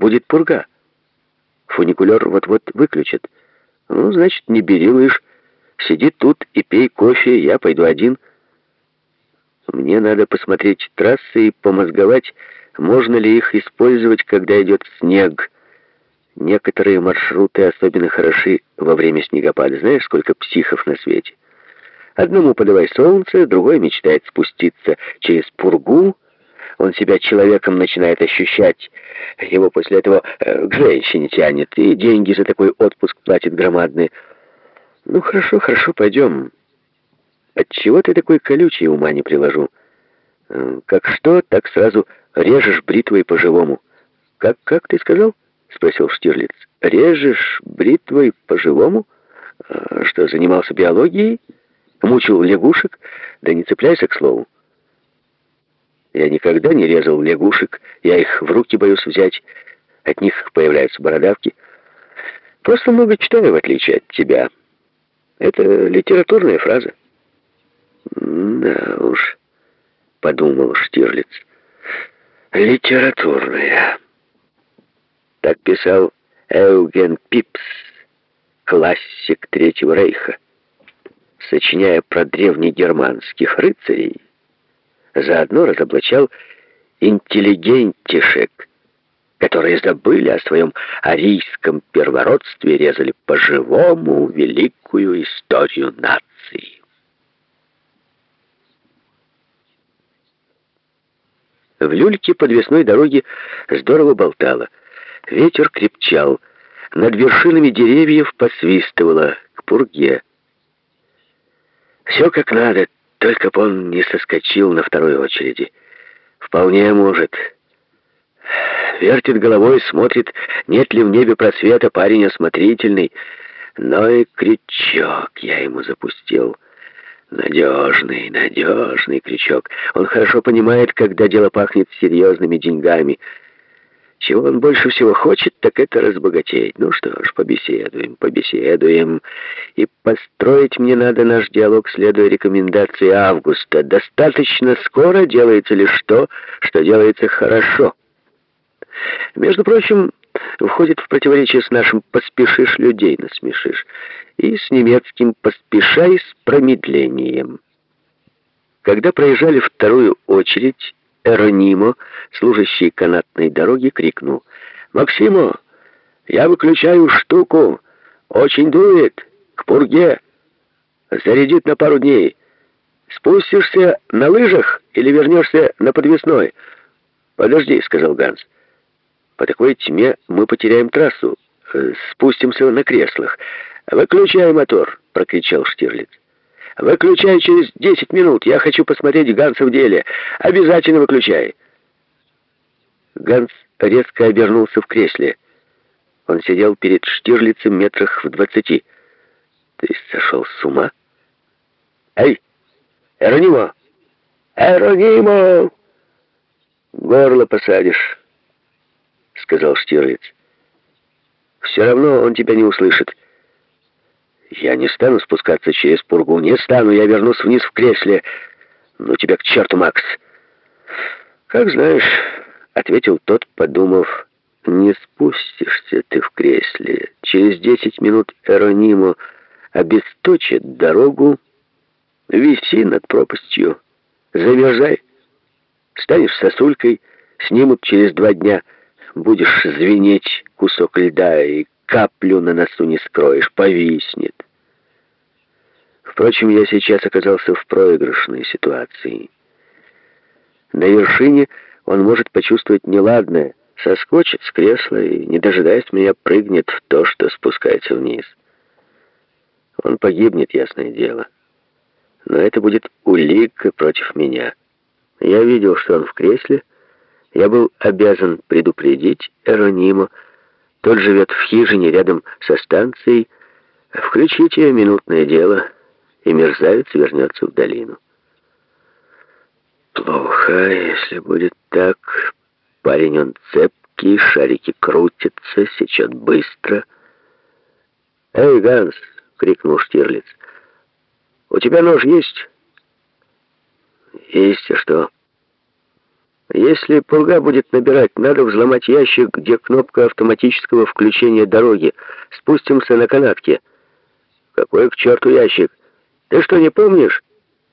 будет пурга. Фуникулер вот-вот выключат. Ну, значит, не бери лыж. Сиди тут и пей кофе, я пойду один. Мне надо посмотреть трассы и помозговать, можно ли их использовать, когда идет снег. Некоторые маршруты особенно хороши во время снегопада. Знаешь, сколько психов на свете? Одному подавай солнце, другой мечтает спуститься через пургу. Он себя человеком начинает ощущать. Его после этого э, к женщине тянет, и деньги за такой отпуск платит громадные. Ну, хорошо, хорошо, пойдем. Отчего ты такой колючий, ума не приложу? Э, как что, так сразу режешь бритвой по-живому. Как, как ты сказал? Спросил Штирлиц. Режешь бритвой по-живому? Э, что, занимался биологией? Мучил лягушек? Да не цепляйся к слову. Я никогда не резал лягушек, я их в руки боюсь взять. От них появляются бородавки. Просто много читаю, в отличие от тебя. Это литературная фраза. Да уж, подумал Штирлиц. Литературная. Так писал Эуген Пипс, классик Третьего Рейха сочиняя про древнегерманских рыцарей, заодно разоблачал интеллигентишек, которые забыли о своем арийском первородстве и резали по-живому великую историю нации. В люльке подвесной дороги здорово болтало. Ветер крепчал. Над вершинами деревьев посвистывало к пурге. Все как надо, только бы он не соскочил на второй очереди. Вполне может. Вертит головой, смотрит, нет ли в небе просвета, парень осмотрительный. Но и крючок я ему запустил. Надежный, надежный крючок. Он хорошо понимает, когда дело пахнет серьезными деньгами. Чего он больше всего хочет, так это разбогатеть. Ну что ж, побеседуем, побеседуем. И построить мне надо наш диалог, следуя рекомендации Августа. Достаточно скоро делается лишь то, что делается хорошо. Между прочим, входит в противоречие с нашим «поспешишь, людей насмешишь» и с немецким «поспешай с промедлением». Когда проезжали вторую очередь, Эронимо, служащий канатной дороги, крикнул. «Максимо, я выключаю штуку. Очень дует. К пурге. Зарядит на пару дней. Спустишься на лыжах или вернешься на подвесной?» «Подожди», — сказал Ганс. «По такой тьме мы потеряем трассу. Спустимся на креслах. Выключай мотор», — прокричал Штирлиц. Выключай через 10 минут. Я хочу посмотреть Ганса в деле. Обязательно выключай. Ганс резко обернулся в кресле. Он сидел перед Штирлицем метрах в двадцати. Ты сошел с ума? Эй, Эронимо! Эронимо! Горло посадишь, сказал Штирлиц. Все равно он тебя не услышит. Я не стану спускаться через пургу, не стану, я вернусь вниз в кресле. Ну тебя к черту, Макс. Как знаешь, ответил тот, подумав, не спустишься ты в кресле. Через десять минут Эронимо обесточит дорогу, виси над пропастью, замерзай, станешь сосулькой, снимут через два дня, будешь звенеть кусок льда и каплю на носу не скроешь, повиснет. Впрочем, я сейчас оказался в проигрышной ситуации. На вершине он может почувствовать неладное, соскочит с кресла и, не дожидаясь меня, прыгнет в то, что спускается вниз. Он погибнет, ясное дело. Но это будет улика против меня. Я видел, что он в кресле. Я был обязан предупредить Эронимо, тот живет в хижине рядом со станцией. Включите минутное дело, и мерзавец вернется в долину. Плохо, если будет так. Парень он цепкий, шарики крутятся, сечет быстро. «Эй, Ганс!» — крикнул Штирлиц. «У тебя нож есть?» «Есть, а что?» Если пурга будет набирать, надо взломать ящик, где кнопка автоматического включения дороги. Спустимся на канатке. Какой к черту ящик? Ты что, не помнишь?